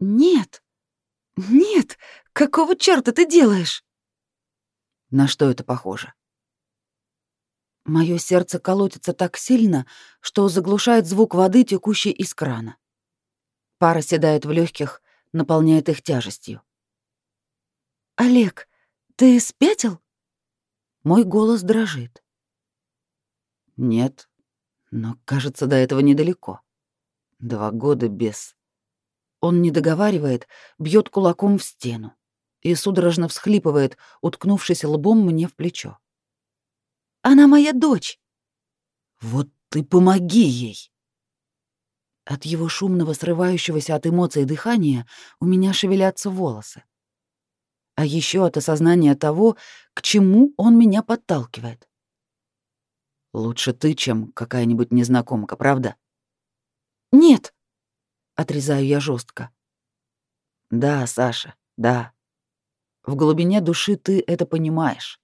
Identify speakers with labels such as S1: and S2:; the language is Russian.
S1: Нет. Нет. Какого чёрта ты делаешь?
S2: На что это похоже? Моё сердце колотится так сильно, что заглушает звук воды, текущей из крана. Пара седает в легких, наполняет их тяжестью.
S1: Олег, ты спятил?
S2: Мой голос дрожит. Нет, но, кажется, до этого недалеко. Два года без... Он не договаривает, бьет кулаком в стену и судорожно всхлипывает, уткнувшись лбом мне в плечо.
S1: Она моя дочь.
S2: Вот ты помоги ей. От его шумного, срывающегося от эмоций дыхания у меня шевелятся волосы. А еще от осознания того, к чему он меня подталкивает. Лучше ты, чем какая-нибудь незнакомка, правда?
S1: Нет,
S2: отрезаю я жестко. Да, Саша, да. В глубине души ты это понимаешь.